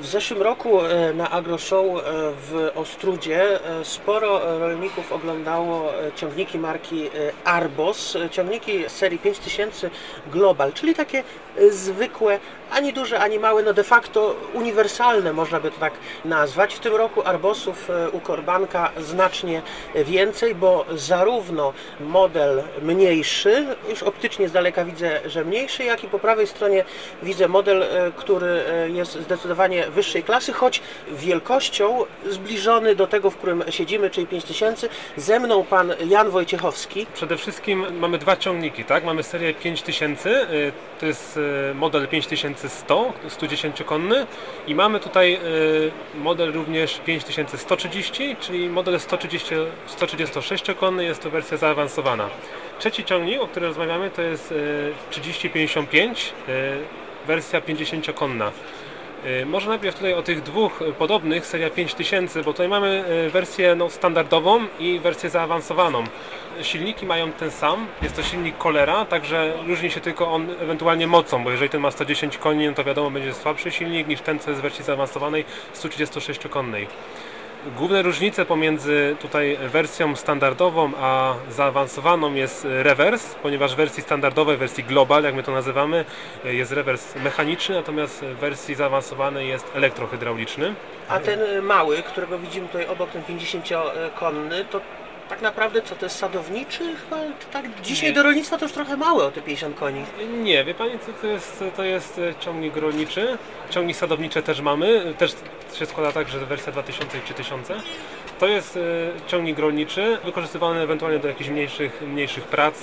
W zeszłym roku e, na AgroShow e, w Ostrudzie e, sporo rolników oglądało ciągniki marki Arbos, ciągniki serii 5000 Global, czyli takie zwykłe, ani duże, ani małe, no de facto uniwersalne można by to tak nazwać. W tym roku Arbosów u Korbanka znacznie więcej, bo zarówno model mniejszy, już optycznie z daleka widzę, że mniejszy, jak i po prawej stronie widzę model, który jest zdecydowanie wyższej klasy, choć wielkością zbliżony do tego, w którym siedzimy, czyli 5000. Ze mną pan Jan Wojciechowski. Przede wszystkim mamy dwa ciągniki, tak? Mamy serię 5000, y, to jest y, model 5100, 110-konny i mamy tutaj y, model również 5130, czyli model 130, 136-konny, jest to wersja zaawansowana. Trzeci ciągnik, o którym rozmawiamy, to jest 3055, wersja 50-konna. Y, może najpierw tutaj o tych dwóch podobnych, seria 5000, bo tutaj mamy y, wersję no, standardową i wersję zaawansowaną. Silniki mają ten sam, jest to silnik Kolera, także różni się tylko on ewentualnie mocą, bo jeżeli ten ma 110 koni, no to wiadomo będzie słabszy silnik niż ten, co jest w wersji zaawansowanej 136-konnej. Główne różnice pomiędzy tutaj wersją standardową a zaawansowaną jest rewers, ponieważ w wersji standardowej, wersji global, jak my to nazywamy, jest rewers mechaniczny, natomiast w wersji zaawansowanej jest elektrohydrauliczny. A ten mały, którego widzimy tutaj obok, ten 50-konny, to tak naprawdę co, to jest sadowniczy? Chyba tak dzisiaj nie. do rolnictwa to już trochę małe o te 50 koni. Nie, wie Pani co to jest? To jest e, ciągnik rolniczy. Ciągnik sadowniczy też mamy. Też się składa tak, że wersja 2000 i 3000. To jest e, ciągnik rolniczy, wykorzystywany ewentualnie do jakichś mniejszych, mniejszych prac.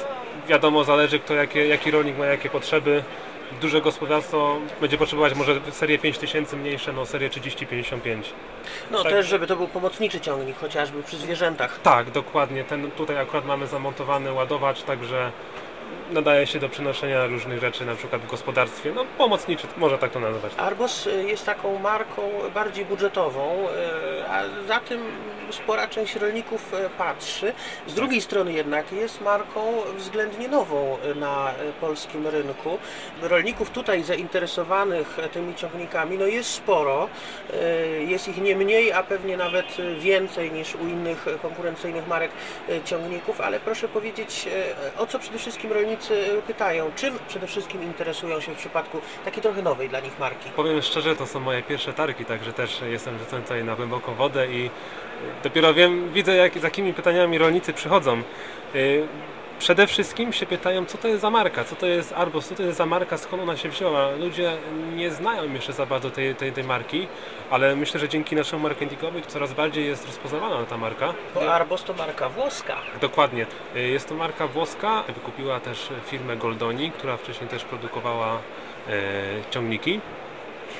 Wiadomo, zależy kto, jakie, jaki rolnik ma jakie potrzeby duże gospodarstwo będzie potrzebować może serię 5000 mniejsze, no serię 30-55. No tak. też, żeby to był pomocniczy ciągnik, chociażby przy zwierzętach. Tak, dokładnie. Ten tutaj akurat mamy zamontowany ładowacz, także nadaje się do przenoszenia różnych rzeczy, na przykład w gospodarstwie, no pomocniczy, może tak to nazwać. Arbos jest taką marką bardziej budżetową, y, a za tym spora część rolników y, patrzy. Z drugiej strony jednak jest marką względnie nową na polskim rynku. Rolników tutaj zainteresowanych tymi ciągnikami no jest sporo, jest ich nie mniej, a pewnie nawet więcej niż u innych konkurencyjnych marek ciągników, ale proszę powiedzieć, o co przede wszystkim rolnicy rolnicy pytają, czym przede wszystkim interesują się w przypadku takiej trochę nowej dla nich marki? Powiem szczerze, to są moje pierwsze targi, także też jestem rzucony tutaj na głęboką wodę i dopiero wiem, widzę jak, z jakimi pytaniami rolnicy przychodzą. Y, przede wszystkim się pytają, co to jest za marka, co to jest Arbos, co to jest za marka, skąd ona się wzięła. Ludzie nie znają jeszcze za bardzo tej, tej, tej marki, ale myślę, że dzięki naszemu marketingowi coraz bardziej jest rozpoznawana ta marka. Bo Arbos to marka włoska. Dokładnie. Jest to marka włoska. Wykupiła też firmę Goldoni, która wcześniej też produkowała e, ciągniki.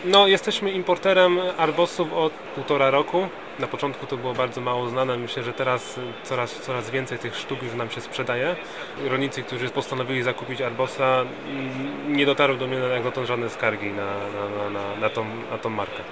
No, jesteśmy importerem Arbosów od półtora roku. Na początku to było bardzo mało znane. Myślę, że teraz coraz, coraz więcej tych sztuk już nam się sprzedaje. Rolnicy, którzy postanowili zakupić Arbosa, nie dotarły do mnie jak dotąd żadne skargi na, na, na, na, tą, na tą markę.